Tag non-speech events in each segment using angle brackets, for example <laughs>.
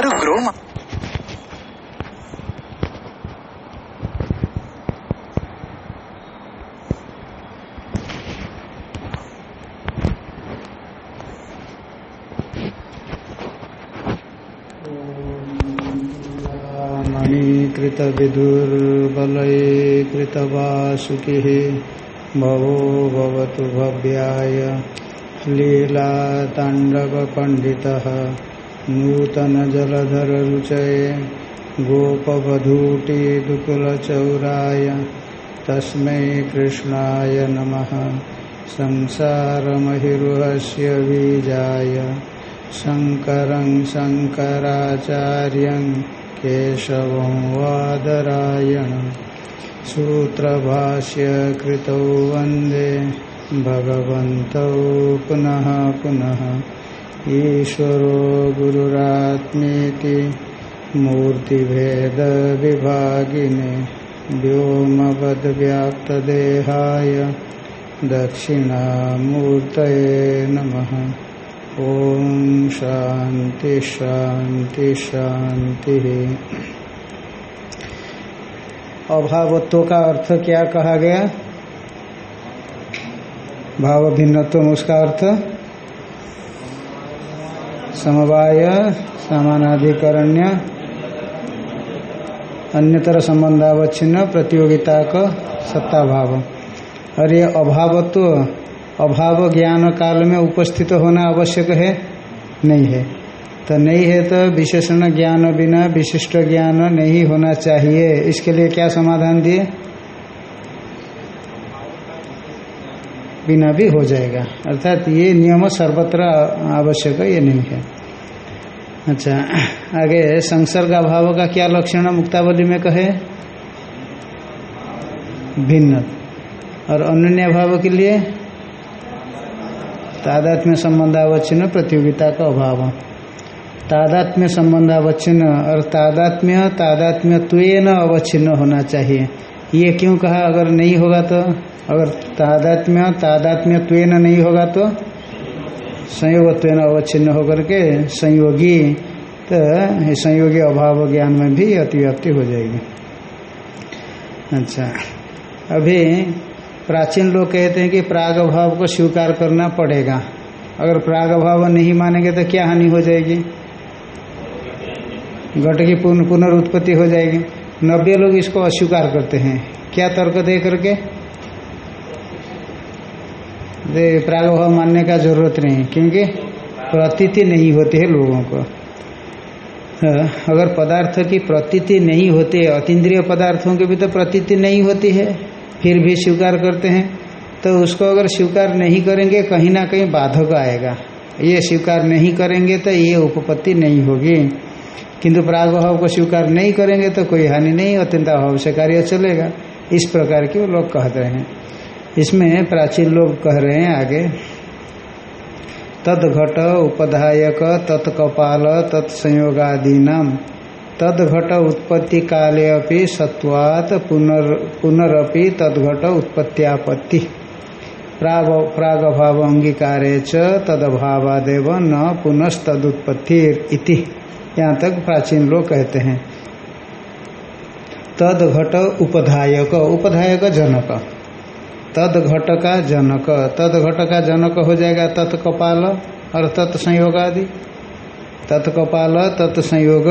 Claro, ke rumah. कृतवासुकिः भवो भवतु भव्याय लीलाताण्डवपण्डितः नूतनजलधररुचये गोपवधूटिदुकुलचौराय तस्मै कृष्णाय नमः। संसारमहिरुहस्य बीजाय शङ्करं शङ्कराचार्यं केशवं वादरायण। सूत्रभाष्य कृतौ वंदे, भगवन्तौ पुनः पुनः। ईश्वरो गुरुरात्मेति मूर्तिभेदविभागिने व्योमवद्व्याप्तदेहाय दक्षिणामूर्तये नमः। ओम शांति शांति शांति अभावत्व का अर्थ क्या कहा गया? भाव भिन्नत्व उसका अर्थ? समवाय, समानाधिकरण्य, अन्यतर संबंधावच्छिन्न प्रतियोगिता का सत्ता भाव और ये अभावत्व अभाव ज्ञान काल में उपस्थित होना आवश्यक है? नहीं है। तो नहीं है तो विशेषण ज्ञान बिना विशिष्ट ज्ञान नहीं होना चाहिए। इसके लिए क्या समाधान दिए? बिना भी हो जाएगा। अर्थात ये नियम सर्वत्र आवश्यक है, ये नहीं है। अच्छा आगे संसर्ग अभाव का क्या लक्षण मुक्तावली में कहे? भिन्न। और अन्य अभाव के लिए? तादात्म्य संबंधावच्छिन्न प्रतियोगिता का अभाव। तादात्म्य संबंधावच्छिन्न और तादात्म्य तादात्म्य न अवच्छिन्न होना चाहिए। ये क्यों कहा? अगर नहीं होगा तो? अगर तादात्म्य तादात्म्य त्वेन नहीं होगा तो संयोगत्वेन अवच्छिन्न होकर के संयोगी तो संयोगी अभाव ज्ञान में भी अतिव्याप्ति हो जाएगी। अच्छा। अभी प्राचीन लोग कहते हैं कि प्राग भाव को स्वीकार करना पड़ेगा। अगर प्राग भाव नहीं मानेंगे तो क्या हानि हो जाएगी? घट की पुनरुत्पत्ति हो जाएगी। नब्बे लोग इसको अस्वीकार करते हैं। क्या तर्क दे करके? दे प्राग भाव मानने का ज़रूरत नहीं, क्योंकि प्रतीति नहीं होती है लोगों को। अगर पदार्थ की प्रतीति नहीं होती है, अतीन्द्रिय पदार्थों की भी तो प्रतीति नहीं होती है, फिर भी स्वीकार करते हैं तो उसको अगर स्वीकार नहीं करेंगे, कहीं ना कहीं बाधक आएगा। ये स्वीकार नहीं करेंगे तो ये उपपत्ति नहीं होगी। किंतु प्रागभाव को स्वीकार नहीं करेंगे तो कोई हानि नहीं, अत्यंत अभाव से कार्य चलेगा। इस प्रकार के लोग कहते हैं। इसमें प्राचीन लोग कह रहे हैं आगे तद घट उपधायक, तत्कपाल, तत्संयोगादीनाम। तदघट उत्पत्ति काले अपि सत्वात, पुनर, पुनरपि तदघट उत्पत्त्यापत्ति। प्राग भाव अंगीकारे तदभावादेव न पुनस्तदुत्पत्ति इति। यहाँ तक प्राचीन लोग कहते हैं। तदघट उपधायक उपधायक जनक। तदघट का जनक तदघट का जनक हो जाएगा तत्कपाल और तत्संयोग आदि तत्कपाल, तत्संयोग।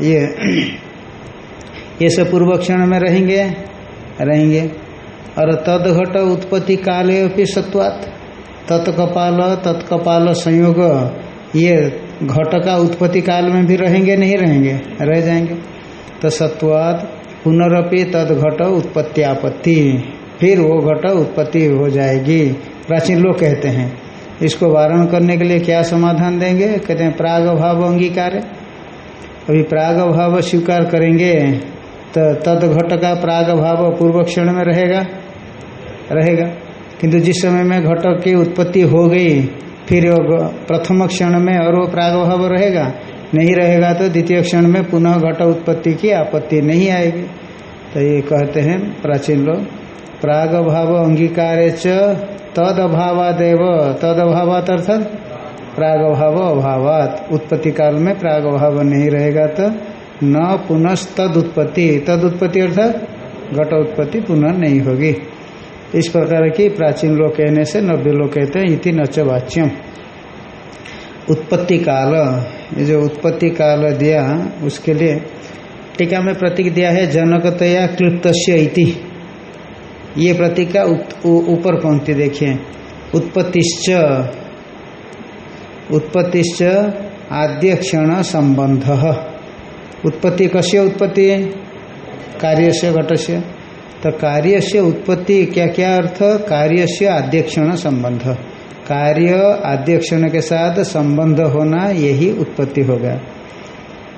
ये <clears throat> ये सब पूर्व क्षण में रहेंगे रहेंगे। और तद घट उत्पत्ति काले अपनी सत्वात। तत्कपाल तत्कपाल संयोग। ये घट का उत्पत्ति काल में भी रहेंगे, नहीं रहेंगे? रह जाएँगे। तो सत्वात तद घट उत्पत्ति आपत्ति फिर वो घट उत्पत्ति हो जाएगी। प्राचीन लोग कहते हैं, इसको वारण करने के लिए क्या समाधान देंगे? कहते हैं, प्राग भाव अंगीकार। अभी प्राग भाव स्वीकार करेंगे तो तद घट का प्राग भाव पूर्व क्षण में रहेगा। रहेगा। किंतु जिस समय में घट की उत्पत्ति हो गई, फिर प्रथम क्षण में और वो प्राग भाव रहेगा। नहीं रहेगा तो द्वितीय क्षण में पुनः घट उत्पत्ति की आपत्ति नहीं आएगी। तो ये कहते हैं प्राचीन लोग। प्राग भाव अंगीकार च तद अभावादेव तद अभावात अर्थात प्राग प्रागभाव अभावात उत्पत्ति काल में प्रागभाव नहीं रहेगा तो न पुनः तद उत्पत्ति तद उत्पत्ति अर्थात घट उत्पत्ति पुनः नहीं होगी। इस प्रकार की प्राचीन लोग कहने से नव्य लोग कहते हैं इति नच वाच्यम। उत्पत्ति काल ये जो उत्पत्ति काल दिया, उसके लिए टीका में प्रतीक दिया है, जनकतया क्लिप्त इति। ये प्रतीक का ऊपर पंक्ति देखिए। उत्पत्तिश्च उत्पत्तिश्च आद्य क्षण संबंध। उत्पत्ति कस्य उत्पत्ति? कार्य से घट से तो कार्य से उत्पत्ति क्या क्या अर्थ? कार्य से आद्यक्षण संबंध। कार्य आद्यक्षण के साथ संबंध होना यही उत्पत्ति होगा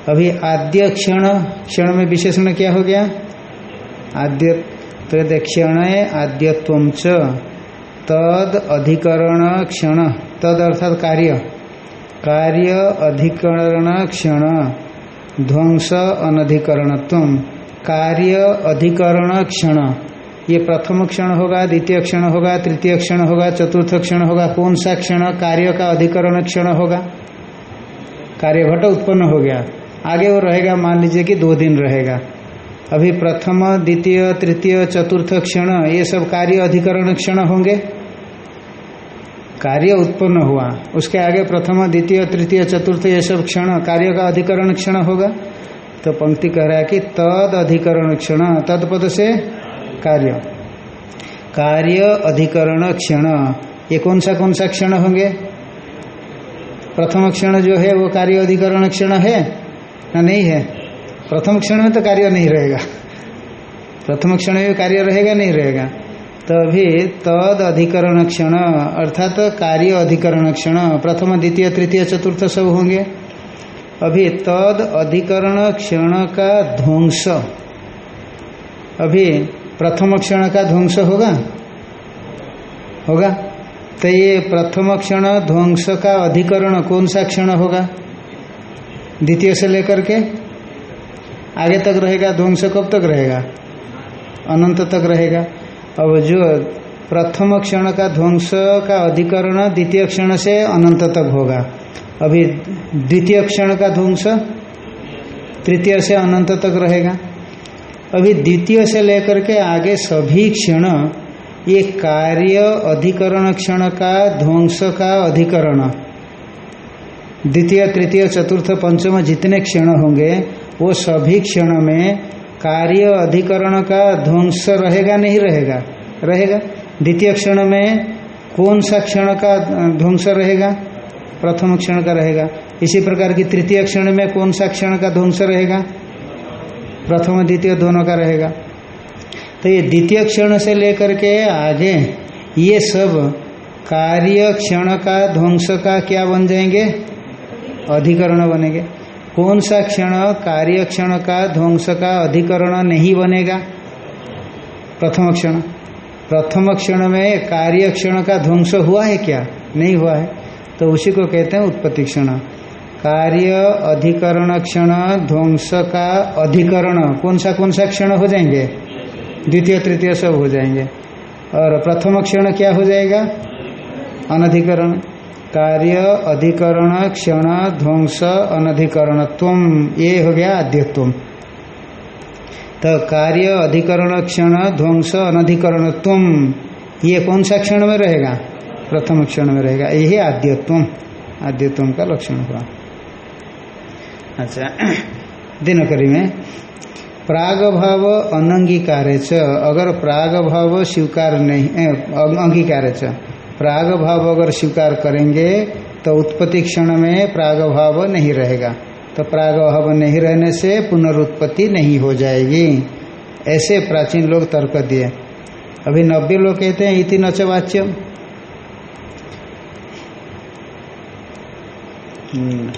अभी आद्य क्षण क्षण में विशेषण क्या हो गया? आद्य तो क्षण आद्यत्व च तद अधिकरण क्षण तद अर्थात कार्य। कार्य अधिकरण क्षण ध्वंस अनधिकरणत्व। कार्य अधिकरण क्षण ये प्रथम क्षण होगा, द्वितीय क्षण होगा, तृतीय क्षण होगा, चतुर्थ क्षण होगा, कौन सा क्षण कार्य का अधिकरण क्षण होगा? कार्य घट उत्पन्न हो गया। आगे वो रहेगा, मान लीजिए कि दो दिन रहेगा। अभी प्रथम, द्वितीय, तृतीय, चतुर्थ क्षण, ये सब कार्य अधिकरण क्षण होंगे। कार्य उत्पन्न हुआ। उसके आगे प्रथम, द्वितीय, तृतीय, चतुर्थ, ये सब क्षण, कार्य का अधिकरण क्षण होगा। तो पंक्ति कह रहा है कि तद अधिकरण क्षण तत्पद से कार्य। कार्य अधिकरण क्षण, ये कौन सा कौन सा क्षण होंगे? प्रथम क्षण जो है, वो कार्य अधिकरण क्षण है, ना नहीं है? प्रथम क्षण में तो कार्य नहीं रहेगा। प्रथम क्षण में कार्य रहेगा, नहीं रहेगा। तभी तद अधिकरण क्षण, अर्थात कार्य अधिकरण क्षण, प्रथम, द्वितीय, तृतीय, चतुर्थ सब होंगे। अभी तद अधिकरण क्षण का ध्वंस। अभी प्रथम क्षण का ध्वंस होगा? होगा। तो ये प्रथम क्षण ध्वंस का अधिकरण कौन सा क्षण होगा? द्वितीय से लेकर के आगे तक रहेगा, ध्वंस कब तक रहेगा? अनंत तक रहेगा। अब जो प्रथम क्षण का ध्वंस का अधिकरण द्वितीय क्षण से अनंत तक होगा। अभी द्वितीय क्षण का ध्वंस तृतीय से अनंत तक रहेगा। अभी द्वितीय से लेकर के आगे सभी क्षण, ये कार्य अधिकरण क्षण का, ध्वंस का अधिकरण। द्वितीय, तृतीय, चतुर्थ, पंचम जितने क्षण होंगे वो सभी क्षण में कार्य अधिकरण का ध्वंस रहेगा, नहीं रहेगा? रहेगा। द्वितीय क्षण में कौन सा क्षण का ध्वंस रहेगा? प्रथम क्षण का रहेगा। इसी प्रकार की तृतीय क्षण में कौन सा क्षण का ध्वंस रहेगा? प्रथम, द्वितीय दोनों का रहेगा। तो ये द्वितीय क्षण से लेकर के आगे ये सब कार्य क्षण का ध्वंस का क्या बन जाएँगे? अधिकरण बनेंगे। कौन सा क्षण, कार्य क्षण का, ध्वंस का अधिकरण नहीं बनेगा? प्रथम क्षण। प्रथम क्षण में कार्य क्षण का ध्वंस हुआ है क्या? नहीं हुआ है। तो उसी को कहते हैं उत्पत्ति क्षण। कार्य अधिकरण क्षण, ध्वंस का अधिकरण। कौन सा कौन सा क्षण हो जाएँगे? द्वितीय, तृतीय सब हो जाएँगे। और प्रथम क्षण क्या हो जाएगा? अनधिकरण। कार्य, अधिकरण, क्षण, ध्वंस अनधिकरणत्व ये हो गया आद्यत्व तो कार्य, अधिकरण, क्षण, ध्वंस अनधिकरणत्व ये कौन सा क्षण में रहेगा? प्रथम क्षण में रहेगा। यही आद्यत्व आद्यत्व का लक्षण हुआ अच्छा दिनकरी में प्राग भाव अनंगीकार अगर प्राग भाव स्वीकार नहीं अंगीकार प्राग भाव अगर स्वीकार करेंगे तो उत्पत्ति क्षण में प्राग भाव नहीं रहेगा। तो प्राग भाव नहीं रहने से पुनरुत्पत्ति नहीं हो जाएगी। ऐसे प्राचीन लोग तर्क दिए। अभी नब्बे लोग कहते हैं, इति नच वाच्य हम्म।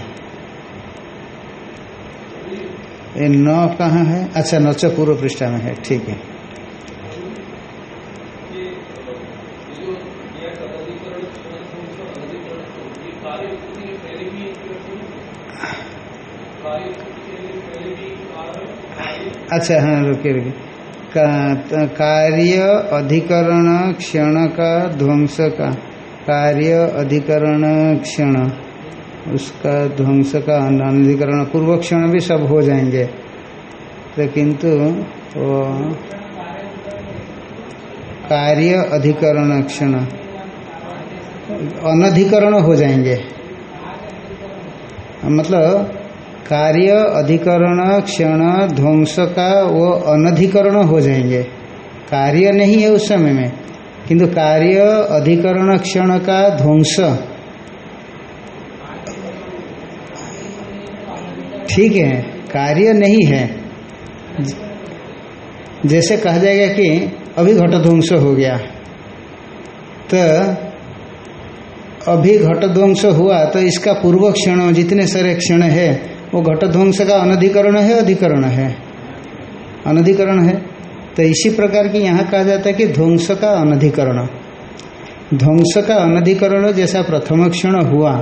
न कहाँ है? अच्छा नच पूर्व पृष्ठा में है, ठीक है। अच्छा हाँ रुके रुके कार्य अधिकरण क्षण का ध्वंस का। कार्य अधिकरण क्षण, उसका ध्वंस का अनधिकरण पूर्व क्षण भी सब हो जाएँगे। तो किंतु वो कार्य अधिकरण क्षण, अनधिकरण हो जाएँगे। मतलब कार्य, अधिकरण, क्षण ध्वंस का वो अनधिकरण हो जाएँगे। कार्य नहीं है उस समय में, किंतु कार्य, अधिकरण, क्षण का ध्वंस। ठीक है, कार्य नहीं है। जैसे कहा जाएगा कि अभी घट ध्वंस हो गया तो अभी घट ध्वंस हुआ तो इसका पूर्व क्षण, जितने सारे क्षण है वो घट ध्वंस का अनधिकरण है, अधिकरण है। अनधिकरण है। तो इसी प्रकार की यहाँ कहा जाता है कि ध्वंस का अनधिकरण। ध्वंस का अनधिकरण जैसा प्रथम क्षण हुआ,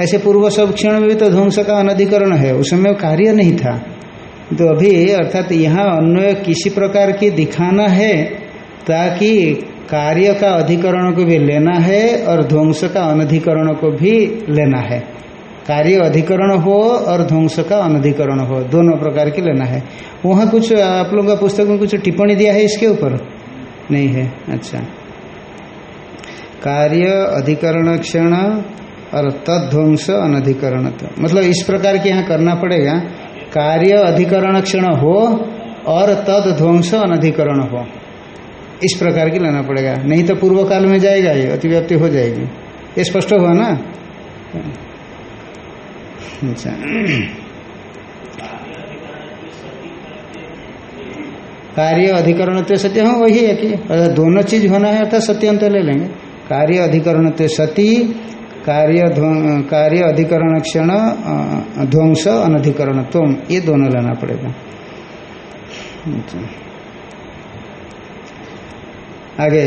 ऐसे पूर्व सब क्षण में भी तो ध्वंस का अनधिकरण है उसमें कार्य नहीं था। तो अभी अर्थात यहाँ अन्वय किसी प्रकार की दिखाना है, ताकि कार्य का अधिकरण को भी लेना है और ध्वंस का अनधिकरण को भी लेना है। कार्य अधिकरण हो और ध्वंस का अनधिकरण हो, दोनों प्रकार की लेना है। वहाँ कुछ, आप लोगों का पुस्तक में कुछ टिप्पणी दिया है इसके ऊपर? नहीं है? अच्छा। कार्य अधिकरण क्षण और तत्ध्वंस अनधिकरण मतलब इस प्रकार के यहाँ करना पड़ेगा। कार्य अधिकरण क्षण हो और तद ध्वंस अनधिकरण हो। इस प्रकार की लेना पड़ेगा। नहीं तो पूर्व काल में जाएगा ये, अतिव्याप्ति हो जाएगी। ये स्पष्ट हुआ ना? कार्य अधिकरण तो सत्य हाँ वही है कि दोनों चीज़ होना है, अर्थात सत्य अंत ले लेंगे। कार्य अधिकरण तो सती, कार्य कार्य अधिकरण क्षण ध्वंस, अनधिकरण तुम, ये दोनों लेना पड़ेगा। आगे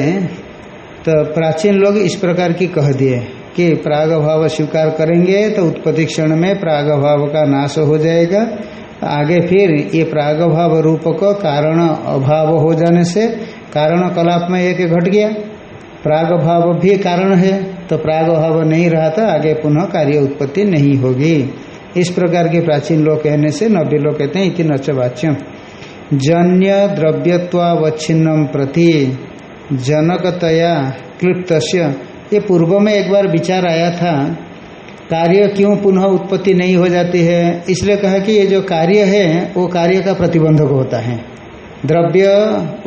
तो प्राचीन लोग इस प्रकार की कह दिए। कि प्राग भाव स्वीकार करेंगे तो उत्पत्ति क्षण में प्राग भाव का नाश हो जाएगा। आगे फिर ये प्राग भाव रूप को कारण अभाव हो जाने से, कारण कलाप में एक घट गया। प्राग भाव भी कारण है तो प्राग भाव नहीं रहा था आगे पुनः कार्य उत्पत्ति नहीं होगी। इस प्रकार के प्राचीन लोग कहने से नब्बे लोग कहते हैं, इति नचवाच्यम जन्य द्रव्यत्वावच्छिन्नम प्रति जनकतया क्लिप्त ये पूर्व में एक बार विचार आया था, कार्य क्यों पुनः उत्पत्ति नहीं हो जाती है? इसलिए कहा कि ये जो कार्य है, वो कार्य का प्रतिबंधक होता है। द्रव्य,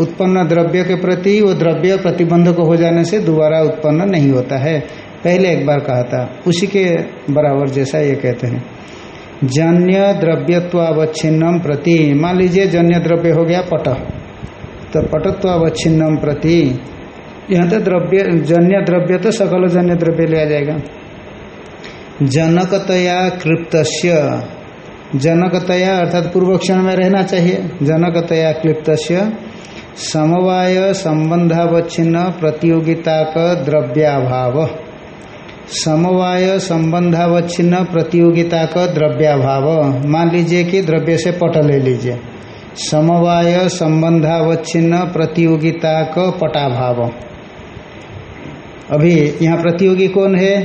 उत्पन्न द्रव्य के प्रति, वो द्रव्य प्रतिबंधक हो जाने से दोबारा उत्पन्न नहीं होता है। पहले एक बार कहा था, उसी के बराबर जैसा ये कहते हैं। जन्य द्रव्यत्वावच्छिन्नम प्रति, मान लीजिए जन्य द्रव्य हो गया पट। तो पटत्वावच्छिन्नम प्रति यहाँ तो द्रव्य, जन्य द्रव्य तो सकल जन्य द्रव्य लिया जाएगा। जनकतया क्लिप्त जनकतया अर्थात पूर्व क्षण में रहना चाहिए। जनकतया क्लिप्त समवाय संबंधावच्छिन्न प्रतियोगिता का द्रव्याभाव। समवाय संबंधावच्छिन्न प्रतियोगिता का द्रव्याभाव। मान लीजिए कि द्रव्य से पट ले लीजिए। समवाय संबंधावच्छिन्न प्रतियोगिता का पटाभाव। अभी यहाँ प्रतियोगी कौन है?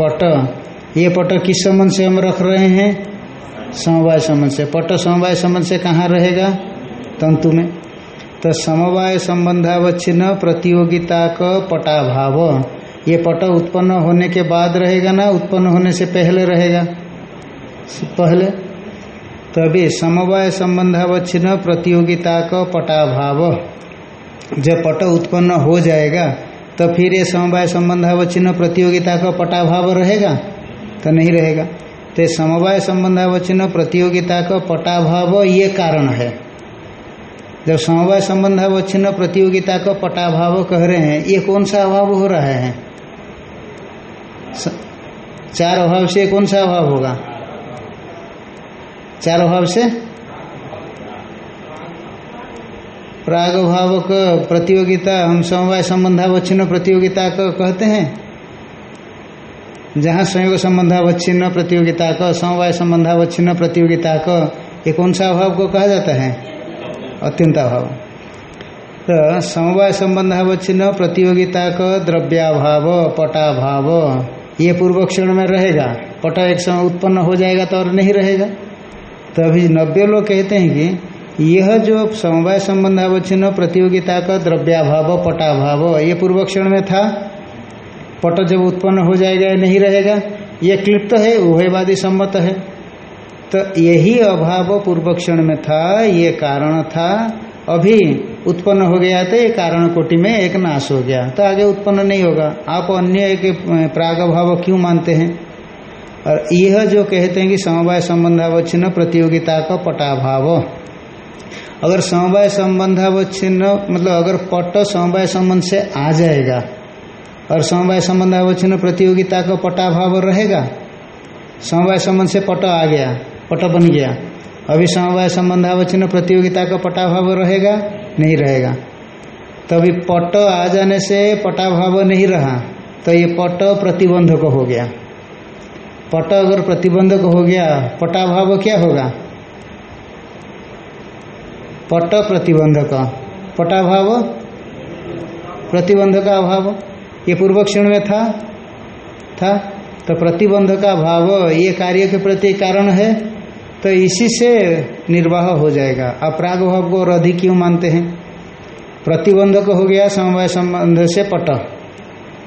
पट। ये पट किस संबंध से हम रख रहे हैं? समवाय संबंध से। पट समवाय संबंध से कहाँ रहेगा? तंतु में। तो समवाय संबंधावच्छिन्न प्रतियोगिता का पटाभाव। ये पट उत्पन्न होने के बाद रहेगा ना? उत्पन्न होने से पहले रहेगा। पहले। तभी समवाय संबंधावच्छिन्न प्रतियोगिता का पटाभाव। जब पट उत्पन्न हो जाएगा तो फिर ये समवाय संबंधावचिन्ह प्रतियोगिता का पटाभाव रहेगा? तो नहीं रहेगा। तो समवाय संबंधावचिन्ह प्रतियोगिता का पटाभाव ये कारण है। जब समवाय संबंधावच्छिन्न प्रतियोगिता का पटाभाव कह रहे हैं, ये कौन सा अभाव हो रहा है? चार अभाव से कौन सा अभाव होगा? चार अभाव से? प्राग भाव का प्रतियोगिता, हम समवाय संबंधावच्छिन्न प्रतियोगिता का कहते हैं। जहाँ संयोग संबंधावच्छिन्न प्रतियोगिता का, समवाय संबंधावच्छिन्न प्रतियोगिता का, ये कौन सा अभाव को कहा जाता है? अत्यंत अभाव तो समवाय संबंधावच्छिन्न प्रतियोगिता का द्रव्याभाव, पटाभाव, ये पूर्व क्षण में रहेगा। पटा एक समय उत्पन्न हो जाएगा तो और नहीं रहेगा। तो अभी नब्बे लोग कहते हैं कि यह जो समवाय संबंध अवच्छिन्न प्रतियोगिता का द्रव्याभाव, पटाभाव, ये पूर्व क्षण में था। पट जब उत्पन्न हो जाएगा नहीं रहेगा, ये क्लिप्त है, उभयवादी सम्मत है। तो यही अभाव पूर्व क्षण में था, ये कारण था। अभी उत्पन्न हो गया तो ये कारण कोटि में एक नाश हो गया तो आगे उत्पन्न नहीं होगा। आप अन्य एक प्राग भाव क्यों मानते हैं? और यह जो कहते हैं कि समवाय संबंधावच्छिन्न प्रतियोगिता का पटाभाव। अगर समवाय संबंध संबंधावच्छिन्न मतलब अगर पट समवाय संबंध से आ जाएगा, और समवाय संबंध संबंधावच्छिन्न प्रतियोगिता का पटाभाव रहेगा, समवाय संबंध से पट आ गया, पट बन गया, अभी समवाय संबंध संबंधावचन प्रतियोगिता का पटाभाव रहेगा, नहीं रहेगा। तभी तो पट आ जाने से पटाभाव नहीं रहा तो ये पट प्रतिबंधक हो गया। पट अगर प्रतिबंधक हो गया, पटाभाव क्या होगा? पट प्रतिबंधक पटाभाव? प्रतिबंध का अभाव? ये पूर्व क्षण में था। था। तो प्रतिबंध का भाव ये कार्य के प्रति कारण है तो इसी से निर्वाह हो जाएगा। आप प्राग भाव को और अधिक क्यों मानते हैं? प्रतिबंधक हो गया समवाय संबंध से पट।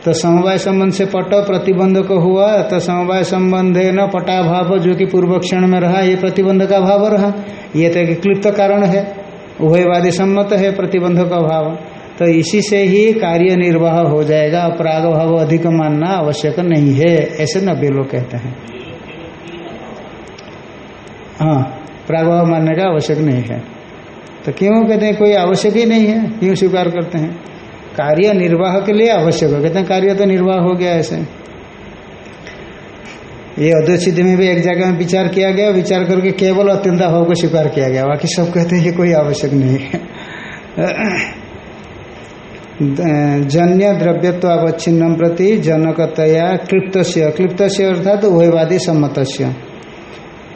तो समवाय संबंध से पट प्रतिबंधक हुआ तो समवाय संबंध न पटाभाव, जो कि पूर्व क्षण में रहा, ये प्रतिबंध का भाव रहा। ये तो एक क्लिप्त कारण है। उभयवादी सम्मत है प्रतिबंध का भाव। तो इसी से ही कार्य निर्वाह हो जाएगा प्राग भाव अधिक मानना आवश्यक नहीं है, ऐसे नब्बे लोग कहते हैं। हाँ प्रागभाव मानने का आवश्यक नहीं है। तो क्यों कहते हैं, कोई आवश्यक ही नहीं है? क्यों स्वीकार करते हैं? कार्य निर्वाह के लिए आवश्यक है। कहते हैं, कार्य तो निर्वाह हो गया ऐसे। ये अद्वैत में भी एक जगह में विचार किया गया, विचार करके केवल अत्यंत भाव को स्वीकार किया गया। बाकी सब कहते हैं ये कोई आवश्यक नहीं है। जन्य द्रव्यत्व अवच्छिन्नम प्रति जनकतया क्लिप्त क्लिप्त अर्थात उभयवादी सम्मत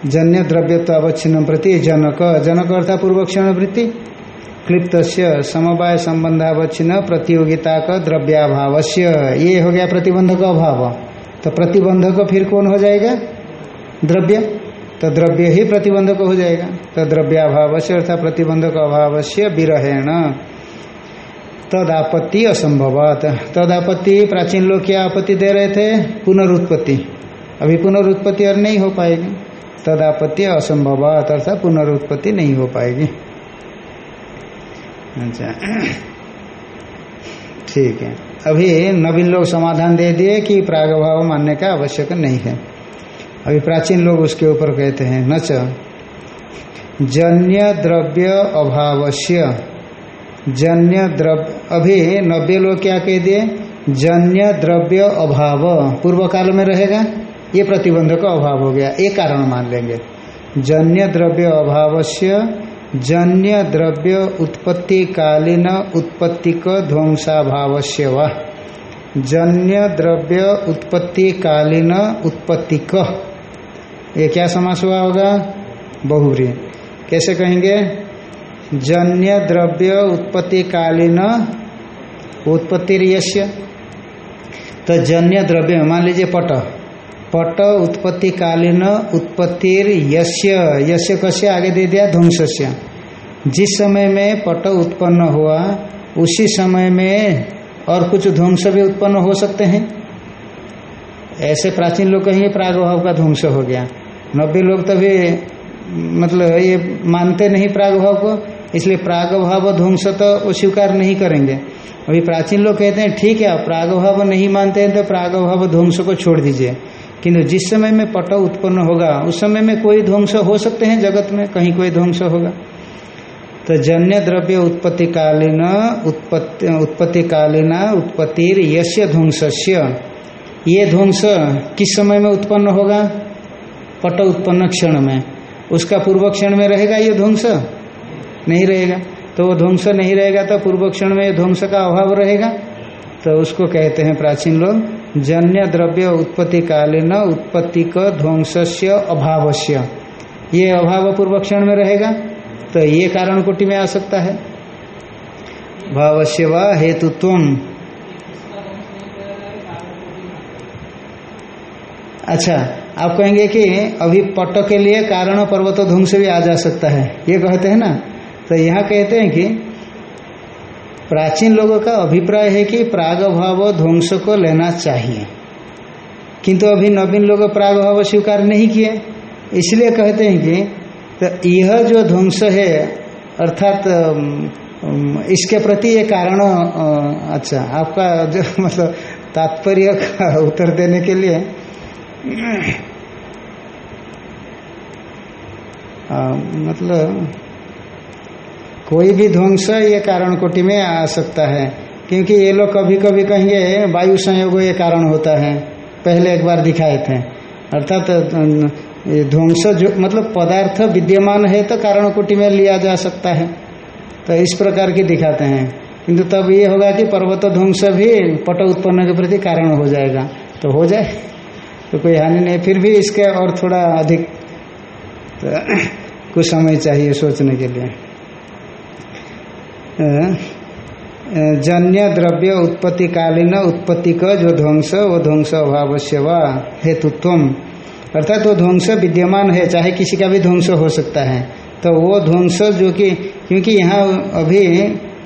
जन्य द्रव्यत्व अवच्छिन्न प्रति जनक। जनक अर्थात पूर्वक्षण वृत्ति। क्लिप्त समवाय संबंधावच्छिन्न प्रतियोगिता का द्रव्याभाव ये हो गया प्रतिबंधक अभाव। तो प्रतिबंधक फिर कौन हो जाएगा? द्रव्य। तो द्रव्य ही प्रतिबंधक हो जाएगा। तो द्रव्याभाव से अर्थात प्रतिबंधक अभाव से विरहेण। तदापत्ति असंभवत। तदापत्ति प्राचीन लोग क्या आपत्ति दे रहे थे? पुनरुत्पत्ति। अभी पुनरुत्पत्ति और नहीं हो पाएगी। तदापत्ति असंभवत अर्थात पुनरुत्पत्ति नहीं हो पाएगी। अच्छा। ठीक है। अभी नवीन लोग समाधान दे दिए कि प्राग प्रागभाव मानने का आवश्यक नहीं है। अभी प्राचीन लोग उसके ऊपर कहते हैं नच जन्य द्रव्य अभावश्य। जन्य द्रव्य, अभी नब्बे लोग क्या कह दिए? जन्य द्रव्य अभाव। पूर्व काल में रहेगा, ये प्रतिबंध का अभाव हो गया, एक कारण मान लेंगे। जन्य द्रव्य अभाव से जन्य द्रव्य उत्पत्ति कालीन उत्पत्ति का ध्वंसाभाव से व। जन्य द्रव्य उत्पत्ति कालीन उत्पत्ति ये क्या समास हुआ होगा? बहुब्री कैसे कहेंगे? जन्य द्रव्य उत्पत्ति कालीन उत्पत्ति यश्य तो जन्य द्रव्य मान लीजिए पट। पट उत्पत्ति कालीन उत्पत्तिर यश्य यश्य कश्य आगे दे दिया, ध्वंसस्य। जिस समय में पट उत्पन्न हुआ, उसी समय में और कुछ ध्वंस भी उत्पन्न हो सकते हैं। ऐसे प्राचीन लोग कहेंगे, प्रागभाव का ध्वंस हो गया। नब्बे लोग तभी मतलब ये मानते नहीं प्रागभाव को, इसलिए प्रागभाव ध्वंस तो वो स्वीकार नहीं करेंगे। अभी प्राचीन लोग कहते हैं, ठीक है, आप प्रागभाव नहीं मानते हैं तो प्रागभाव ध्वंस को छोड़ दीजिए। किंतु जिस समय में पट उत्पन्न होगा, उस समय में कोई ध्वंस हो सकते हैं जगत में, कहीं कोई ध्वंस होगा। तो जन्य द्रव्य उत्पत्ति कालीन उत्पत्ति उत्पत्ति कालीन उत्पत्तिर यश्य ध्वंस्य ये ध्वंस किस समय में उत्पन्न होगा? पट उत्पन्न क्षण में। उसका पूर्व क्षण में रहेगा ये ध्वंस? नहीं रहेगा। तो वो ध्वंस नहीं रहेगा तो पूर्व क्षण में ध्वंस का अभाव रहेगा? तो उसको कहते हैं प्राचीन लोग, जन्य द्रव्य उत्पत्ति कालीन उत्पत्ति का ध्वंस्य अभावस्य। ये अभाव पूर्व क्षण में रहेगा तो ये कारण कोटि में आ सकता है। भावस्य व हेतुत्व। अच्छा आप कहेंगे कि अभी पट के लिए कारण पर्वत ध्वंस भी आ जा सकता है, ये कहते हैं ना? तो यहाँ कहते हैं कि प्राचीन लोगों का अभिप्राय है कि प्राग भाव ध्वंस को लेना चाहिए। किंतु अभी नवीन लोग प्राग भाव स्वीकार नहीं किए। इसलिए कहते हैं कि तो यह जो ध्वंस है अर्थात इसके प्रति ये कारण अच्छा आपका जो <laughs> मतलब तात्पर्य का उत्तर देने के लिए आ, मतलब कोई भी ध्वंस ये कारण कोटि में आ सकता है, क्योंकि ये लोग कभी कभी कहेंगे, वायु संयोग ये कारण होता है। पहले एक बार दिखाए थे। अर्थात ध्वंस जो मतलब पदार्थ विद्यमान है तो कारण कोटि में लिया जा सकता है। तो इस प्रकार की दिखाते हैं। किंतु तब ये होगा कि पर्वत ध्वंस भी पट उत्पन्न के प्रति कारण हो जाएगा। तो हो जाए। तो कोई हानि नहीं। फिर भी इसके और थोड़ा अधिक तो कुछ समय चाहिए सोचने के लिए। जन्य द्रव्य उत्पत्ति कालीन उत्पत्ति का जो ध्वंस, वो ध्वंस अभावश्य व हेतुत्व। अर्थात वो ध्वंस विद्यमान है, चाहे किसी का भी ध्वंस हो सकता है। तो वो ध्वंस जो कि, क्योंकि यहाँ अभी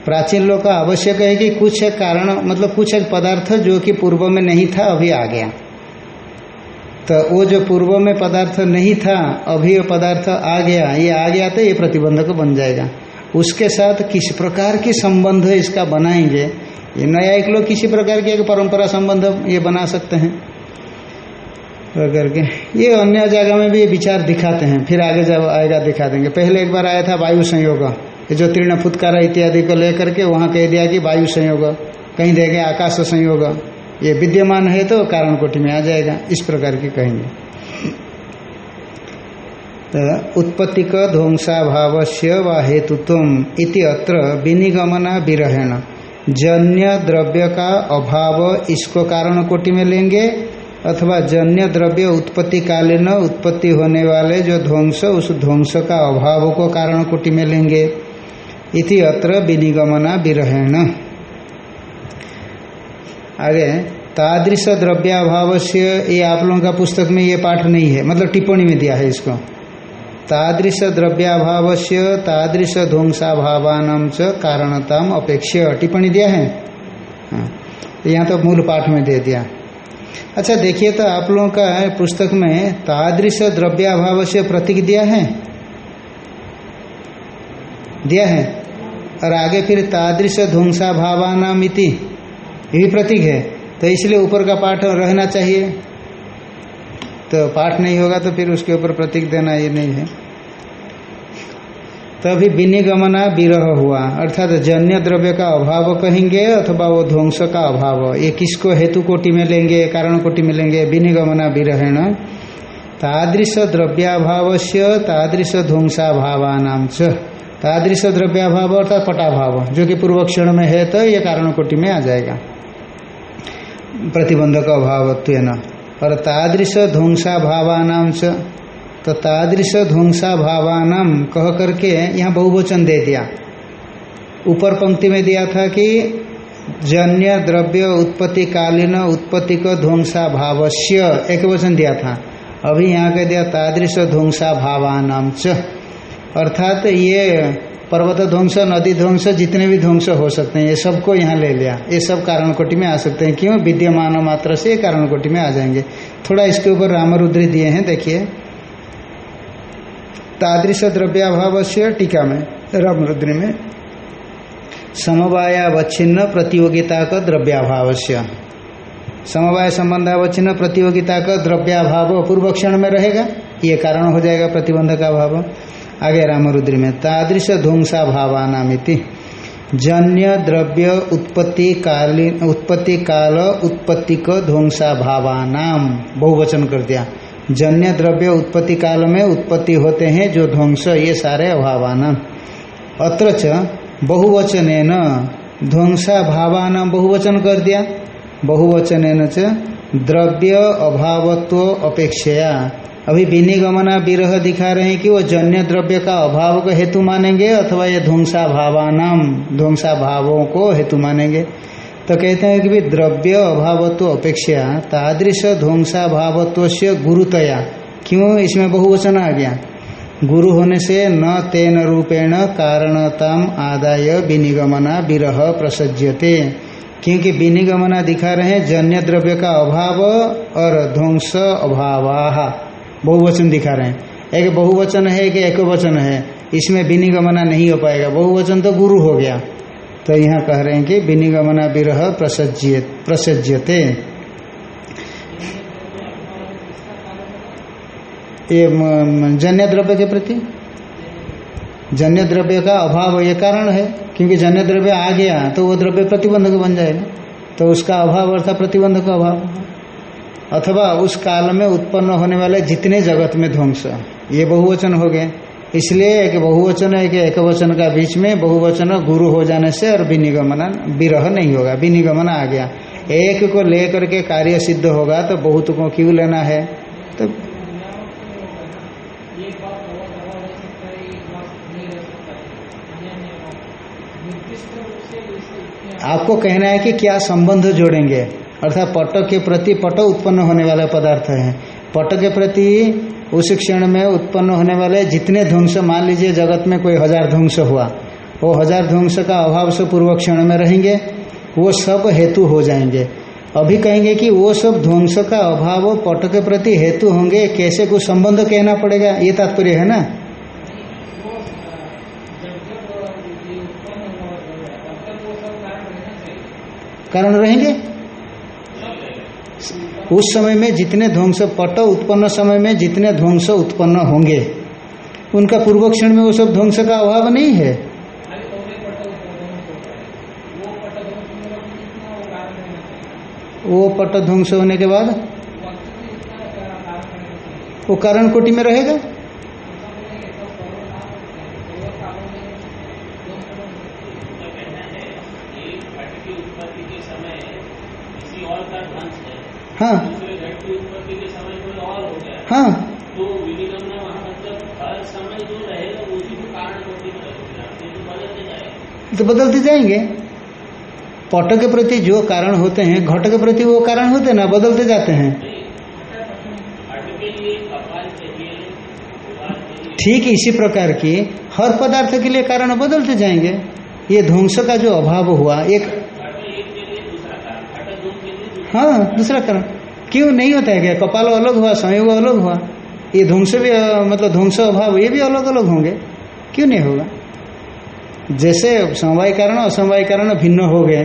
प्राचीन लोग का आवश्यक है कि कुछ एक कारण मतलब कुछ एक पदार्थ जो कि पूर्व में नहीं था, अभी आ गया। तो वो जो पूर्व में पदार्थ नहीं था, अभी वो पदार्थ आ गया, ये आ गया तो ये प्रतिबंधक बन जाएगा। उसके साथ किस प्रकार के संबंध इसका बनाएँगे। ये नया एक लोग किसी प्रकार की एक परंपरा संबंध ये बना सकते हैं। करके ये अन्य जगह में भी ये विचार दिखाते हैं। फिर आगे जब आएगा दिखा देंगे। पहले एक बार आया था वायु संयोग। ये जो तीर्ण फुतकारा इत्यादि को लेकर के वहाँ कह दिया कि वायु संयोग। कहीं देंगे आकाश संयोग। ये विद्यमान है तो कारण कोटि में आ जाएगा। इस प्रकार की कहेंगे। तो का ध्वंसाभाव से व हेतुत्व इति अत्र विनिगमना विरहेण जन्य द्रव्य का अभाव इसको कारण कोटि में लेंगे अथवा जन्य द्रव्य उत्पत्ति कालीन उत्पत्ति होने वाले जो ध्वंस, उस ध्वंस का अभाव को कारण कोटि में लेंगे इति अत्र विनिगमना विरहेण आगे तादृश द्रव्याभाव से ये आप लोगों का पुस्तक में ये पाठ नहीं है मतलब टिप्पणी में दिया है इसको। तादृश द्रव्याभाव से तादृश ध्वंसाभावान च कारणता अपेक्ष्य टिप्पणी दिया है। हाँ यहाँ तो मूल पाठ में दे दिया। अच्छा देखिए तो आप लोगों का पुस्तक में तादृश द्रव्याभाव से प्रतीक दिया है। दिया है। और आगे फिर तादृश ध्वंसा भावानामिति ये भी प्रतीक है। तो इसलिए ऊपर का पाठ रहना चाहिए। तो पाठ नहीं होगा तो फिर उसके ऊपर प्रतीक देना ये नहीं है। तभी तो विनिगमना विरह हुआ, अर्थात जन्य द्रव्य का अभाव कहेंगे अथवा वो ध्वंस का अभाव। ये किसको हेतु कोटि में लेंगे, कारण कोटि में लेंगे? विनिगमना विरहेण। तादृश द्रव्याभाव से तादृश ध्वंसाभावानाम च। तादृश द्रव्याभाव अर्थात पटाभाव, जो कि पूर्व क्षण में है तो ये कारण कोटि में आ जाएगा। प्रतिबंधक अभावत्व और तादृश ध्वंसाभावानाम च। तो तादृश ध्वंसा भावानम कह करके यहाँ बहुवचन दे दिया। ऊपर पंक्ति में दिया था कि जन्य, द्रव्य, उत्पत्ति, कालीन उत्पत्ति को ध्वंसा भावस्य एक वचन दिया था। अभी यहाँ कह दिया तादृश ध्वंसा भावानम च। अर्थात ये पर्वत ध्वंस, नदी ध्वंस, जितने भी ध्वंस हो सकते हैं, ये सबको यहाँ ले लिया। ये सब कारण कोटि में आ सकते हैं। क्यों? विद्यमान मात्र से कारण कोटि में आ जाएँगे। थोड़ा इसके ऊपर रामरुद्री दिए हैं, देखिए। तादृश द्रव्याभाव से टीका में, रामरुद्र में, समवायावच्छिन्न प्रतियोगिता का द्रव्याभाव से समवाय संबंधावच्छिन्न प्रतियोगिता का द्रव्याभाव पूर्व क्षण में रहेगा। ये कारण हो जाएगा प्रतिबंध का भाव आगे रामरुद्र में, तादृश ध्वंसा भावानामिति जन्य द्रव्य उत्पत्ति कालीन उत्पत्ति काल उत्पत्ति को ध्वंसा भावानाम बहुवचन कर दिया। जन्य द्रव्य उत्पत्ति काल में उत्पत्ति होते हैं जो ध्वंस, ये सारे अभावान। अत्र बहुवचन ध्वंसा भावान बहुवचन कर दिया। बहुवचन च द्रव्य अभावत्व अपेक्षया। अभी विनिगमना विरह दिखा रहे हैं कि वो जन्य द्रव्य का अभाव को हेतु मानेंगे अथवा ये ध्वंसा भावानाम ध्वंसा भावों को हेतु मानेंगे। तो कहते हैं कि द्रव्य अभावत्व अपेक्षा तादृश ध्वंसाभावत्व से गुरुतया। क्यों? इसमें बहुवचन आ गया। गुरु होने से न तेन रूपेण कारणताम आदाय विनिगमना विरह प्रसज्यते। क्योंकि विनिगमना दिखा रहे हैं जन्य द्रव्य का अभाव और ध्वंस अभावा बहुवचन दिखा रहे हैं। एक बहुवचन है कि एक वचन है? इसमें विनिगमना नहीं हो पाएगा। बहुवचन तो गुरु हो गया। तो यहाँ कह रहे हैं कि विनिगमना विरह प्रसज्य प्रसज्यते। जन्य द्रव्य के प्रति? जन्य द्रव्य का अभाव ये कारण है। क्योंकि जन्य द्रव्य आ गया तो वो द्रव्य प्रतिबंधक बन जाएगा। तो उसका अभाव अर्थात प्रतिबंधक अभाव। अथवा उस काल में उत्पन्न होने वाले जितने जगत में ध्वंस, ये बहुवचन हो गए। इसलिए एक बहुवचन, एक एक वचन का बीच में बहुवचन गुरु हो जाने से और विनिगमन, विरह नहीं होगा, विनिगमन आ गया। एक को लेकर के कार्य सिद्ध होगा तो बहुत को क्यों लेना है? तो आपको कहना है कि क्या संबंध जोड़ेंगे? अर्थात पट के प्रति पट उत्पन्न होने वाले पदार्थ है। पट के प्रति उस क्षण में उत्पन्न होने वाले जितने ध्वंस, मान लीजिए जगत में कोई हज़ार ध्वंस हुआ, वो हज़ार ध्वंस का अभाव से पूर्व क्षण में रहेंगे, वो सब हेतु हो जाएँगे। अभी कहेंगे कि वो सब ध्वंस का अभाव पट के प्रति हेतु होंगे, कैसे कुछ संबंध कहना पड़ेगा? ये तात्पर्य है ना? कारण रहेंगे? उस समय में जितने ध्वंस पट उत्पन्न समय में जितने ध्वंस उत्पन्न होंगे, उनका पूर्व क्षण में वो सब ध्वंस का अभाव नहीं है। वो पट ध्वंस होने के बाद वो कारण कोटि में रहेगा। हाँ हाँ उसी को कोटि रहेगा ये तो बदलते तो बदलते जाएँगे। पट के प्रति जो कारण होते हैं घट के प्रति वो कारण होते हैं ना बदलते जाते हैं। ठीक इसी प्रकार की हर पदार्थ के लिए कारण बदलते जाएँगे। ये ध्वंस का जो अभाव हुआ एक के लिए दूसरा कारण घट दो के लिए दूसरा हाँ दूसरा कारण। क्यों नहीं होता है क्या? कपाल अलग हुआ, संयोग अलग हुआ। ये ध्वंस भी मतलब ध्वंस अभाव, ये भी अलग अलग होंगे। क्यों नहीं होगा? जैसे समवाय कारण असमवाय कारण भिन्न हो गए,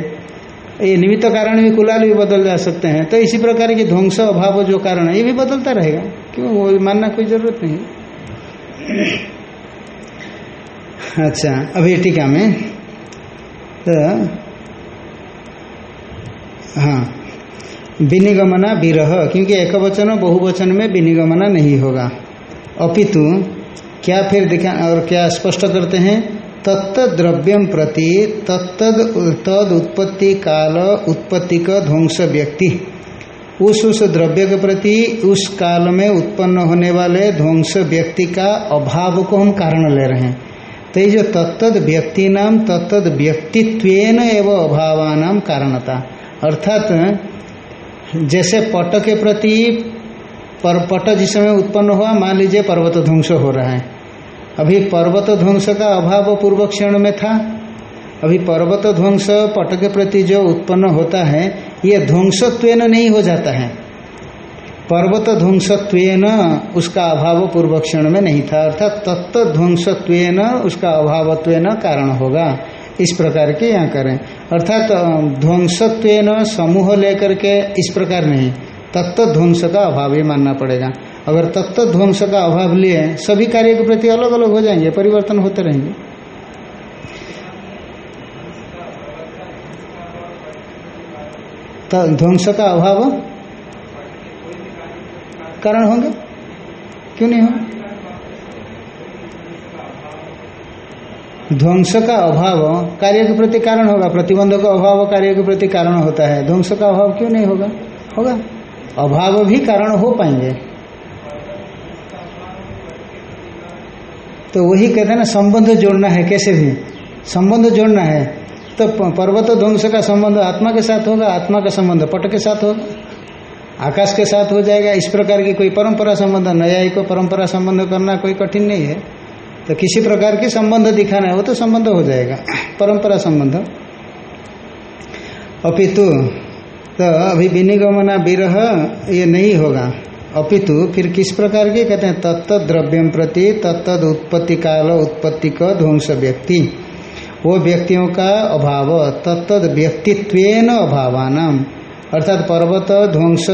ये निमित्त कारण भी कुलाल भी बदल जा सकते हैं। तो इसी प्रकार के ध्वंस अभाव जो कारण है, ये भी बदलता रहेगा। क्यों? मानना कोई ज़रूरत नहीं। अच्छा अभी टीका में तो हाँ। विनिगमना विरह, क्योंकि एक वचन बहुवचन में विनिगमना नहीं होगा। अपितु, क्या फिर दिखा, और क्या स्पष्ट करते हैं? तत्त द्रव्यम प्रति तत्तद, तद उत्पत्ति काल उत्पत्ति का ध्वंस व्यक्ति। उस उस द्रव्य के प्रति उस काल में उत्पन्न होने वाले ध्वंस व्यक्ति का अभाव को हम कारण ले रहे हैं। तो ये जो तत्तद व्यक्ति नाम, तत्तद व्यक्तित्वेन एवं अभावानाम कारणता। अर्थात जैसे पट के प्रति पर पट जिस समय उत्पन्न हुआ, मान लीजिए पर्वत ध्वंस हो रहा है। अभी पर्वत ध्वंस का अभाव पूर्व क्षण में था। अभी पर्वत ध्वंस पट के प्रति जो उत्पन्न होता है, ये ध्वंसत्वेन नहीं हो जाता है। पर्वत ध्वंसत्व उसका अभाव पूर्व क्षण में नहीं था, अर्थात तत्त ध्वंसत्व उसका अभावत्व कारण होगा। इस प्रकार के यहाँ करें। अर्थात ध्वंसत्वेन समूह लेकर के इस प्रकार नहीं। तत्व ध्वंस का अभाव ही मानना पड़ेगा। अगर तत्व ध्वंस का अभाव लिए, सभी कार्य के प्रति अलग अलग हो जाएँगे, परिवर्तन होते रहेंगे। ध्वंस का अभाव? कारण होंगे? क्यों नहीं होंगे? ध्वंस का अभाव कार्य के प्रति कारण होगा प्रतिबंध का अभाव कार्य के प्रति कारण होता है। ध्वंस का अभाव क्यों नहीं होगा? होगा। अभाव भी कारण हो पाएँगे। तो वही कहते हैं ना, संबंध जोड़ना है, कैसे भी। संबंध जोड़ना है। तो पर्वत ध्वंस का संबंध आत्मा के साथ होगा, आत्मा का संबंध पट के साथ होगा। आकाश के साथ हो जाएगा। इस प्रकार की कोई परंपरा संबंध न्यायी को परंपरा संबंध करना कोई कठिन नहीं है। तो किसी प्रकार के संबंध दिखाना है, वो तो संबंध हो जाएगा। परंपरा संबंध। अपितु तो अभी विनिगमना विरह, ये नहीं होगा। अपितु, फिर किस प्रकार के कहते हैं? तत्त द्रव्यम प्रति तत्त उत्पत्ति काल उत्पत्ति का ध्वंस व्यक्ति। वो व्यक्तियों का अभाव तत्त व्यक्तित्व अभावान अर्थात पर्वत ध्वंस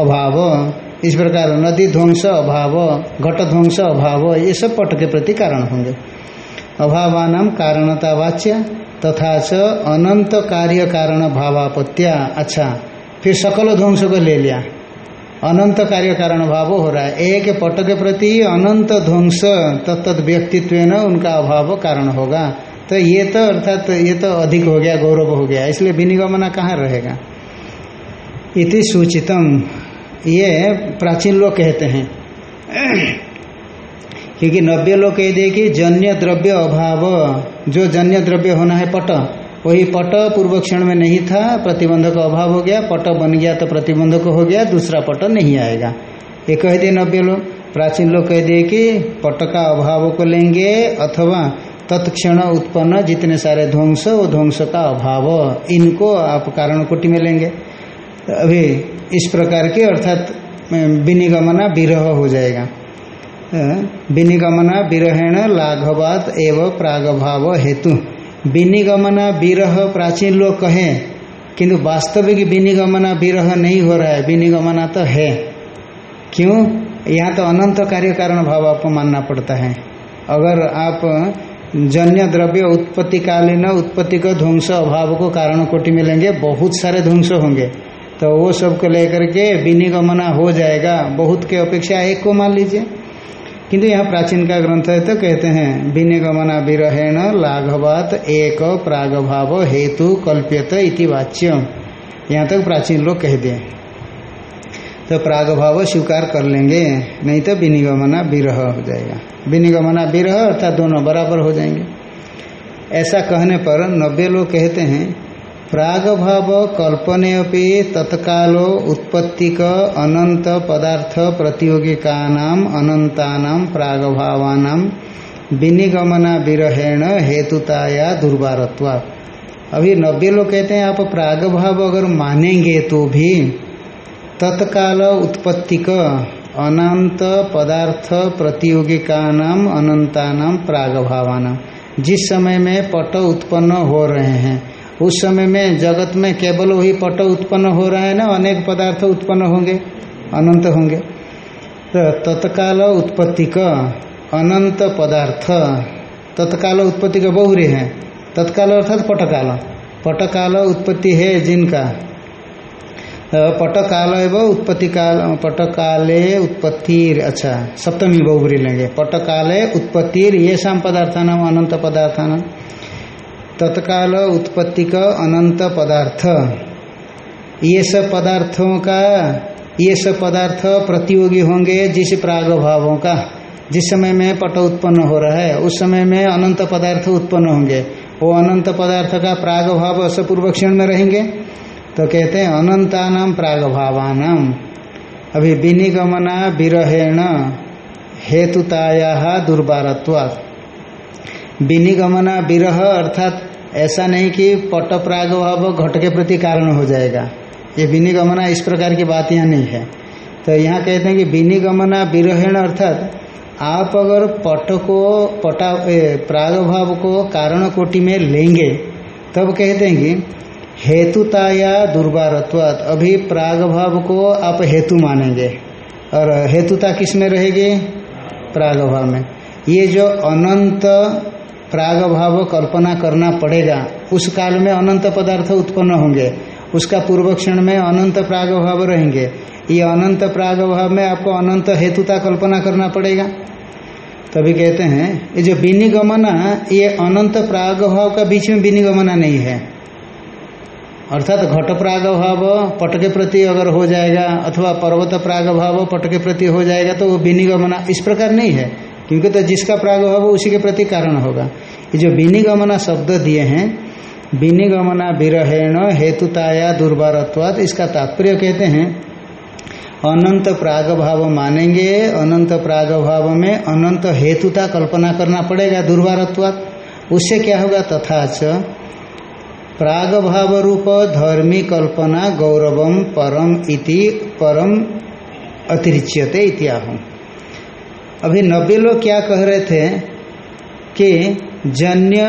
अभाव इस प्रकार नदी ध्वंस अभाव, घट ध्वंस अभाव, ये सब पट के प्रति कारण होंगे। अभावान कारणता वाच्य, तथा च अनंत कार्य कारण भावापत्या अच्छा फिर सकल ध्वंस को ले लिया। अनंत कार्य कारण भाव हो रहा है। एक पट के प्रति अनंत ध्वंस तत्त व्यक्तित्व न उनका अभाव कारण होगा। तो ये तो अर्थात तो ये तो अधिक हो गया, गौरव हो गया। इसलिए विनिगमना कहाँ रहेगा? इति सूचितम। ये प्राचीन लोग कहते हैं। क्योंकि नव्य लोग कह दिए कि जन्य द्रव्य अभाव, जो जन्य द्रव्य होना है पट, वही पट पूर्व क्षण में नहीं था, प्रतिबंधक अभाव हो गया, पट बन गया तो प्रतिबंधक हो गया, दूसरा पट नहीं आएगा। ये कह दिए नव्य लोग। प्राचीन लोग कह दिए कि पट का अभाव को लेंगे अथवा तत्क्षण उत्पन्न जितने सारे ध्वंस, वो ध्वंस का अभाव, इनको आप कारण कोटि में लेंगे। अभी इस प्रकार के अर्थात विनिगमना विरह हो जाएगा। विनिगमना विरहेण लाघवात एवं प्रागभाव हेतु। विनिगमना विरह प्राचीन लोग कहें, किंतु वास्तविक विनिगमना विरह नहीं हो रहा है, विनिगमना तो है। क्यों? यहाँ तो अनंत कार्य कारण भाव आपको मानना पड़ता है। अगर आप जन्य द्रव्य उत्पत्ति कालीन उत्पत्ति का ध्वंस अभाव को कारण कोटि में लेंगे, बहुत सारे ध्वंस होंगे। तो वो सबको लेकर के विनिगमना हो जाएगा। बहुत के अपेक्षा एक को मान लीजिए। किंतु यहाँ प्राचीन का ग्रंथ है तो कहते हैं विनिगमना विरहेण लाघवात एक प्रागभाव हेतु कल्प्यत इति वाच्य यहाँ तक प्राचीन लोग कह दिए। तो प्रागभाव स्वीकार कर लेंगे, नहीं तो विनिगमना विरह हो जाएगा। विनिगमना विरह अर्थात दोनों बराबर हो जाएँगे। ऐसा कहने पर नब्बे लोग कहते हैं प्रागभाव कल्पने अपि तत्कालो उत्पत्तिक अनंत पदार्थ प्रतियोगिका अनंतानाम प्रागभावानाम विनिगमना विरहेण हेतुताया दुर्बारत्वा अभी नब्बे लोग कहते हैं, आप प्रागभाव अगर मानेंगे तो भी तत्काल उत्पत्तिक अनंत पदार्थ प्रतियोगिका नाम अनंतानाम प्रागभावानाम। जिस समय में पट उत्पन्न हो रहे हैं उस समय में जगत में केवल वही पट उत्पन्न हो रहा है ना, अनेक पदार्थ उत्पन्न होंगे, अनंत होंगे। तो तत्काल उत्पत्ति का अनंत पदार्थ, तत्काल उत्पत्ति का बहुरी है। तत्काल अर्थात पटकाल। पटकाल उत्पत्ति है जिनका? पटकाल एवं उत्पत्ति काल, पटकाले उत्पत्तिर अच्छा सप्तमी बहुबरी लेंगे। पटकाले उत्पत्तिर, ये शाम पदार्थानाम अनंत पदार्थानाम तत्काल उत्पत्ति का अनंत पदार्थ। ये सब पदार्थों का, ये सब पदार्थ प्रतियोगी होंगे जिस प्राग भावों का। जिस समय में पट उत्पन्न हो रहा है, उस समय में अनंत पदार्थ उत्पन्न होंगे। वो अनंत पदार्थ का प्राग भाव पूर्व क्षण में रहेंगे। तो कहते हैं अनंतानाम प्राग भावानाम अभी विनिगमना विरहेण हेतुताया दुर्बारत्वात् विनिगमना विरह अर्थात ऐसा नहीं कि पट प्राग भाव घट के प्रति कारण हो जाएगा। ये विनिगमना इस प्रकार की बात यहाँ नहीं है। तो यहाँ कहते हैं कि विनिगमना विरहेण अर्थात आप अगर पट को, पटा प्राग भाव को कारण कोटि में लेंगे, तब कहते हैं कि हेतुताया दुर्बारत्वात अभी प्राग भाव को आप हेतु मानेंगे। और हेतुता किसमें रहेगी? प्राग भाव में। ये जो अनंत प्राग भाव कल्पना करना पड़ेगा। उस काल में अनंत पदार्थ उत्पन्न होंगे। उसका पूर्व क्षण में अनंत प्राग भाव रहेंगे। ये अनंत प्राग भाव में आपको अनंत हेतुता कल्पना करना पड़ेगा। तभी कहते हैं, ये जो विनिगमना, ये अनंत प्राग भाव का बीच में विनिगमना नहीं है। अर्थात घट प्राग भाव पट के प्रति अगर हो जाएगा, अथवा पर्वत प्राग भाव पट के प्रति हो जाएगा तो वो विनिगमना इस प्रकार नहीं है। क्योंकि तो जिसका प्राग भाव उसी के प्रति कारण होगा। ये जो विनिगमना शब्द दिए हैं, विनिगमना विरहेण हेतुताया दुर्बारत्वाद इसका तात्पर्य कहते हैं, अनंत प्राग भाव मानेंगे, अनंत प्राग भाव में अनंत हेतुता कल्पना करना पड़ेगा दुर्बारत्वाद उससे क्या होगा? तथा च प्राग भाव रूप धर्मी कल्पना गौरवम परम इति, परम अतिरिच्यते इत्याह अभी नब्बे लोग क्या कह रहे थे कि जन्य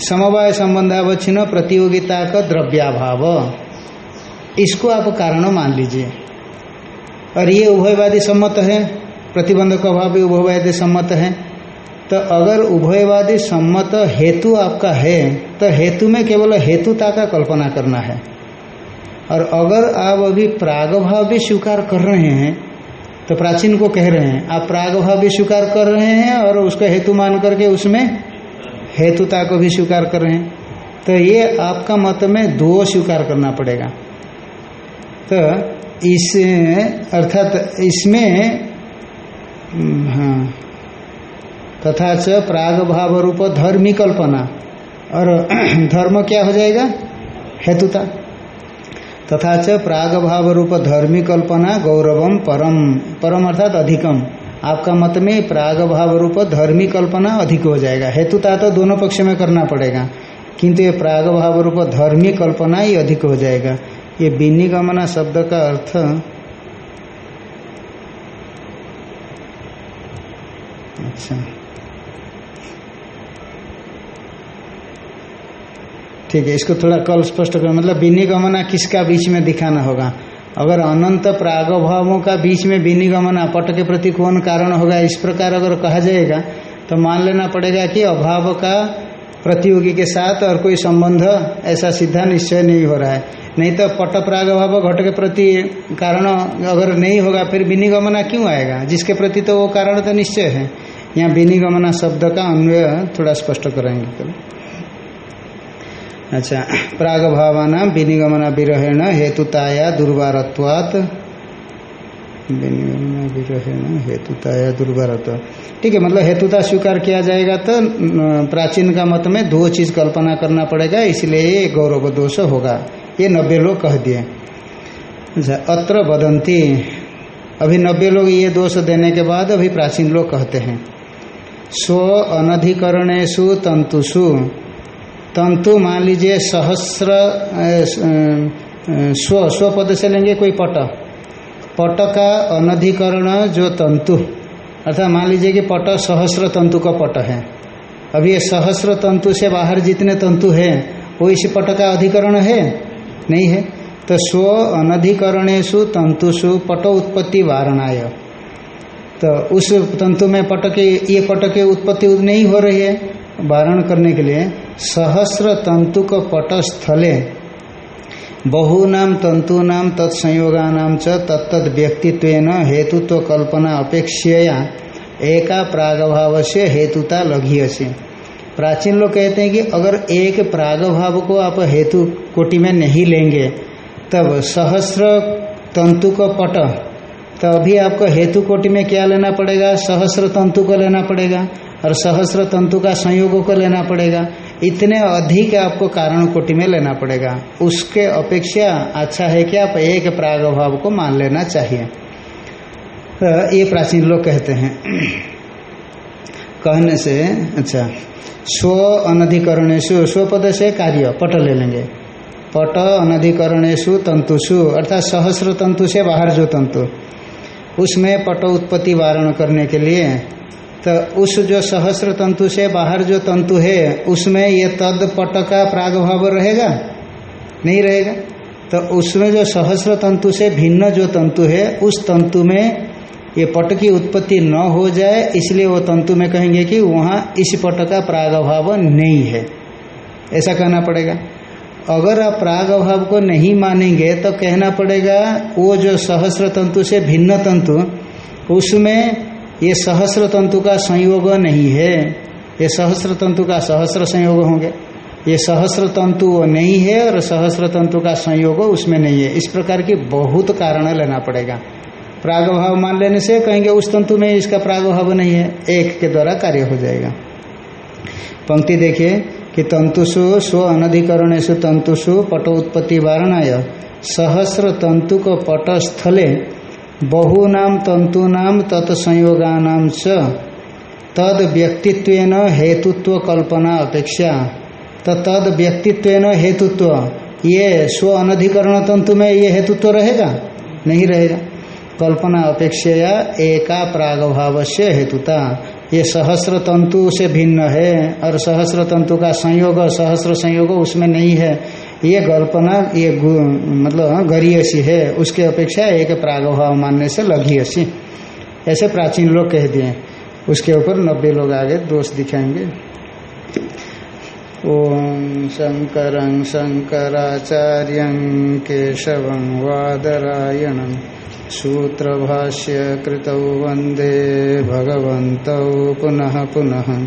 समवाय संबंधावच्छिन्न प्रतियोगिता का द्रव्याभाव। इसको आप कारण मान लीजिए। और ये उभयवादी सम्मत है, प्रतिबंधक अभाव भी उभयवादी सम्मत है। तो अगर उभयवादी सम्मत हेतु आपका है तो हेतु में केवल हेतुता का कल्पना करना है। और अगर आप अभी प्रागभाव भी स्वीकार कर रहे हैं तो प्राचीन को कह रहे हैं, आप प्रागभाव भी स्वीकार कर रहे हैं और उसका हेतु मान करके उसमें हेतुता को भी स्वीकार कर रहे हैं। तो ये आपका मत में दो स्वीकार करना पड़ेगा। तो इस, अर्थात इसमें हाँ तथा च प्राग भाव रूप धर्मी कल्पना। और <clears throat> धर्म क्या हो जाएगा? हेतुता। तथा च प्राग भाव रूप धर्मी कल्पना गौरवम परम परम अर्थात अधिकम। आपका मत में प्राग भाव रूप धर्मी कल्पना अधिक हो जाएगा। हेतुता तो दोनों पक्ष में करना पड़ेगा। किंतु ये प्राग भाव रूप धर्मी कल्पना ही अधिक हो जाएगा। ये विनिगमना शब्द का अर्थ अच्छा। ठीक है, इसको थोड़ा कल स्पष्ट कर। मतलब विनिगमना किसका बीच में दिखाना होगा? अगर अनंत प्रागभावों का बीच में विनिगमना, पट के प्रति कौन कारण होगा? इस प्रकार अगर कहा जाएगा तो मान लेना पड़ेगा कि अभाव का प्रतियोगी के साथ और कोई संबंध ऐसा सीधा निश्चय नहीं हो रहा है। नहीं तो पट प्रागभाव घट के प्रति कारण अगर नहीं होगा, फिर विनिगमना क्यों आएगा? जिसके प्रति तो वो कारण तो निश्चय है। यहाँ विनिगमना शब्द का अन्वय थोड़ा स्पष्ट करेंगे। अच्छा प्राग भावाना विनिगमना विरहेण हेतुताया दुर्बारत्वात विनिगमना विरहेण हेतुताया दुर्बारत्व ठीक है मतलब हेतुता स्वीकार किया जाएगा तो प्राचीन का मत में दो चीज़ कल्पना करना पड़ेगा, इसलिए ये गौरव दोष होगा। ये नब्बे लोग कह दिए। अच्छा अत्र बदंती अभी नब्बे लोग ये दोष देने के बाद अभी प्राचीन लोग कहते हैं। स्व अनधिकरणेशु तंतुषु तंतु मान लीजिए सहस्र स्व स्व पद से लेंगे कोई पट। पट का अनधिकरण जो तंतु। अर्थात मान लीजिए कि पट सहस्र तंतु का पट है। अब ये सहस्र तंतु से बाहर जितने तंतु हैं, वो इस पट का अधिकरण है? नहीं है। तो स्व अनधिकरणेशु तंतुषु पट उत्पत्ति वारणाय। तो उस तंतु में पट के, ये पट के उत्पत्ति नहीं हो रही है वारण करने के लिए। सहस्र तंतु को पट स्थले बहुनाम तंतूनाम तत्संयोगानाम च तत्त व्यक्तित्व हेतुत्व कल्पना अपेक्षया एका प्रागभाव से हेतुता लघी लघीयसी। प्राचीन लोग कहते हैं कि अगर एक प्रागभाव को आप हेतु कोटि में नहीं लेंगे, तब सहस्र तंतु को पट तो आपको हेतु कोटि में क्या लेना पड़ेगा? सहस्र तंतु को लेना पड़ेगा और सहस्र तंतु का संयोग को लेना पड़ेगा। इतने अधिक आपको कारण कोटि में लेना पड़ेगा। उसके अपेक्षा अच्छा है कि आप एक प्राग भाव को मान लेना चाहिए। तो ये प्राचीन लोग कहते हैं। कहने से अच्छा स्व अनधिकरणेशु स्व पद से कार्य, पट ले लेंगे। पट अनधिकरणेशु तंतुषु, अर्थात सहस्र तंतु से बाहर जो तंतु, उसमें पट उत्पत्ति वारण करने के लिए तो उस जो सहस्र तंतु से बाहर जो तंतु है, उसमें ये तद पट का प्रागभाव रहेगा? नहीं रहेगा? तो उसमें जो सहस्र तंतु से भिन्न जो तंतु है, उस तंतु में ये पट की उत्पत्ति न हो जाए, इसलिए वो तंतु में कहेंगे कि वहाँ इस पट का प्रागभाव नहीं है। ऐसा कहना पड़ेगा। अगर आप प्राग अभाव को नहीं मानेंगे तो कहना पड़ेगा, वो जो सहस्र तंतु से भिन्न तंतु, उसमें ये सहस्र तंतु का संयोग नहीं है। ये सहस्र तंतु का सहस्र संयोग होंगे। ये सहस्र तंतु वो नहीं है और सहस्र तंतु का संयोग उसमें नहीं है। इस प्रकार की बहुत कारण लेना पड़ेगा। प्रागभाव मान लेने से कहेंगे, उस तंतु में इसका प्रागभाव नहीं है। एक के द्वारा कार्य हो जाएगा। पंक्ति देखिए कि तंतुषु स्व अनधिकरणेशु तंतुषु पट उत्पत्ति वारणाय। सहस्र तंतु को पट पटस्थले बहूनाम तंतूनाम तत्संयोगानाम च। तद व्यक्तित्व हेतुत्व कल्पना अपेक्षा। तो तद व्यक्तित्व हेतुत्व। ये स्व अनधिकरण तंतु में ये हेतुत्व रहेगा? नहीं रहेगा। कल्पना अपेक्षा एका प्रागभाव से हेतुता। ये सहस्र तंतु से भिन्न है और सहस्र तंतु का संयोग, सहस्र संयोग उसमें नहीं है। ये कल्पना, ये मतलब गरीयसी है। उसके अपेक्षा एक प्रागभाव मानने से लघीयसी। ऐसे प्राचीन लोग कह दिए उसके ऊपर नब्बे लोग आगे दोष दिखाएँगे। ओम शंकर शंकराचार्य केशव वादरायण। सूत्र भाष्य कृत वंदे भगवत पुनः पुनः।